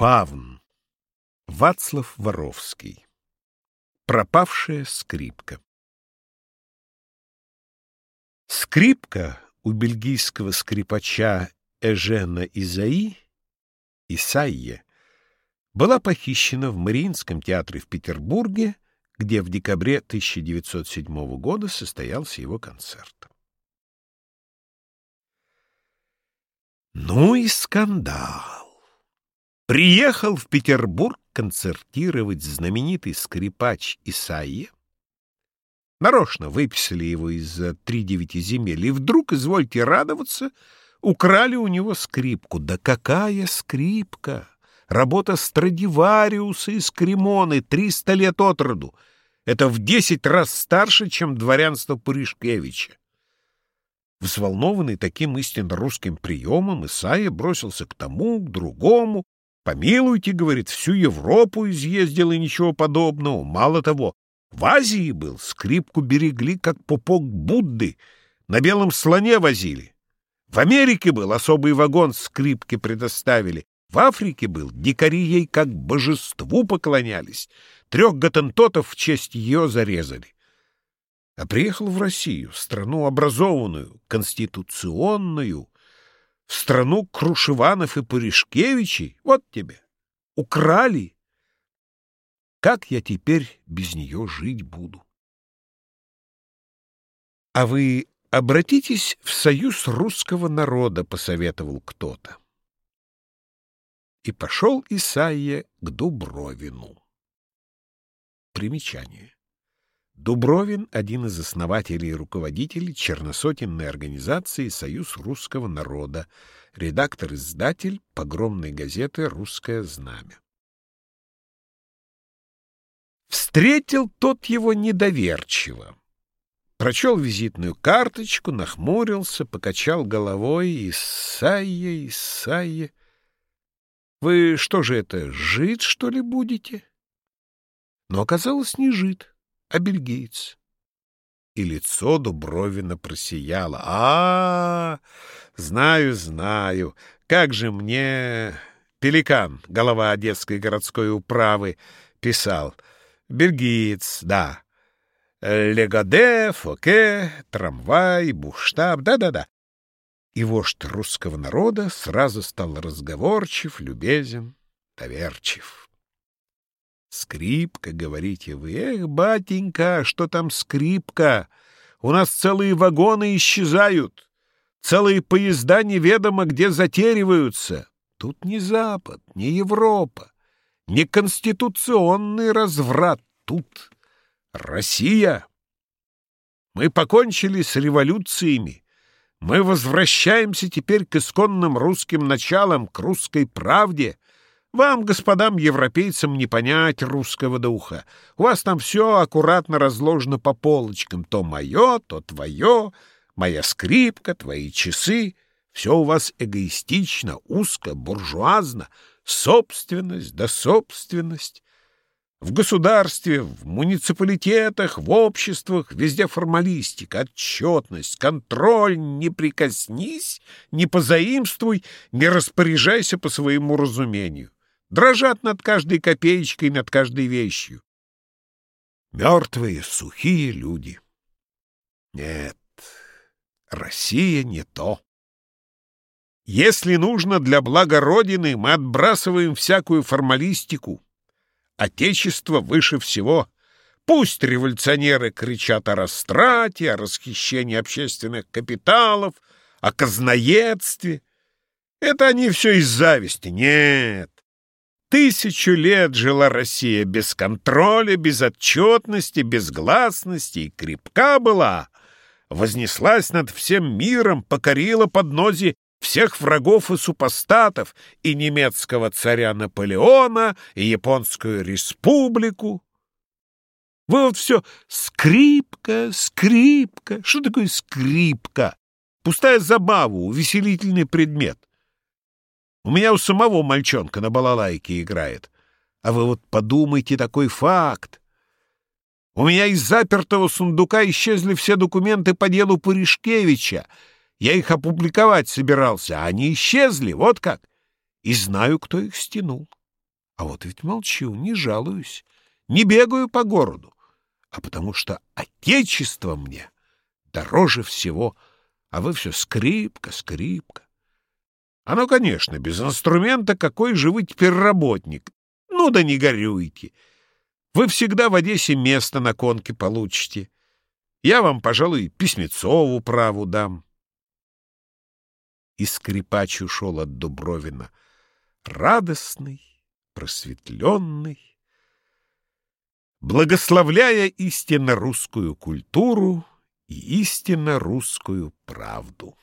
Фавн. Вацлав Воровский. Пропавшая скрипка. Скрипка у бельгийского скрипача Эжена Изаи, Исайе, была похищена в Мариинском театре в Петербурге, где в декабре 1907 года состоялся его концерт. Ну и скандал! Приехал в Петербург концертировать знаменитый скрипач Исаия. Нарочно выписали его из три девяти земель, и вдруг, извольте радоваться, украли у него скрипку. Да какая скрипка! Работа Страдивариуса из Кремоны, триста лет от роду. Это в десять раз старше, чем дворянство Пуришкевича. Взволнованный таким истинно русским приемом, Исаия бросился к тому, к другому. «Помилуйте, — говорит, — всю Европу изъездил и ничего подобного. Мало того, в Азии был, скрипку берегли, как пупок Будды, на белом слоне возили. В Америке был, особый вагон скрипки предоставили. В Африке был, дикари ей как божеству поклонялись. Трех готентотов в честь ее зарезали. А приехал в Россию, страну образованную, конституционную, страну Крушеванов и Пуришкевичей. Вот тебе. Украли. Как я теперь без нее жить буду? — А вы обратитесь в союз русского народа, — посоветовал кто-то и пошел Исаия к Дубровину. Примечание. Дубровин — один из основателей и руководителей черносотенной организации «Союз русского народа», редактор-издатель погромной газеты «Русское знамя». Встретил тот его недоверчиво. Прочел визитную карточку, нахмурился, покачал головой. «Исайя, Исайя!» Вы что же это, жид, что ли, будете? Но оказалось не жид, а бельгиец. И лицо Дубровина просияло. а, -а, -а Знаю, знаю. Как же мне... Пеликан, голова Одесской городской управы, писал. Бельгиец, да. Легаде, Фоке, трамвай, буштаб, да-да-да и вождь русского народа сразу стал разговорчив, любезен, доверчив. «Скрипка, — говорите вы, — эх, батенька, что там скрипка? У нас целые вагоны исчезают, целые поезда неведомо где затериваются. Тут не Запад, не Европа, не конституционный разврат, тут Россия. Мы покончили с революциями, мы возвращаемся теперь к исконным русским началам, к русской правде. Вам, господам европейцам, не понять русского духа. У вас там все аккуратно разложено по полочкам. То мое, то твое, моя скрипка, твои часы. Все у вас эгоистично, узко, буржуазно. Собственность да собственность. В государстве, в муниципалитетах, в обществах везде формалистика, отчетность, контроль. Не прикоснись, не позаимствуй, не распоряжайся по своему разумению. Дрожат над каждой копеечкой, над каждой вещью. Мертвые, сухие люди. Нет, Россия не то. Если нужно для блага Родины, мы отбрасываем всякую формалистику, Отечество выше всего. Пусть революционеры кричат о растрате, о расхищении общественных капиталов, о казноедстве. Это они все из зависти. Нет. Тысячу лет жила Россия без контроля, без отчетности, без гласности, и крепка была. Вознеслась над всем миром, покорила поднози всех врагов и супостатов, и немецкого царя Наполеона, и японскую республику. Вы вот все скрипка, скрипка. Что такое скрипка? Пустая забава, увеселительный предмет. У меня у самого мальчонка на балалайке играет. А вы вот подумайте такой факт. У меня из запертого сундука исчезли все документы по делу Пуришкевича — я их опубликовать собирался, а они исчезли, вот как. И знаю, кто их стянул. А вот ведь молчу, не жалуюсь, не бегаю по городу, а потому что отечество мне дороже всего, а вы все скрипка, скрипка. Оно, конечно, без инструмента какой же вы теперь работник. Ну да не горюйте. Вы всегда в Одессе место на конке получите. Я вам, пожалуй, письмецову праву дам. И скрипач ушел от Дубровина, радостный, просветленный, благословляя истинно русскую культуру и истинно русскую правду.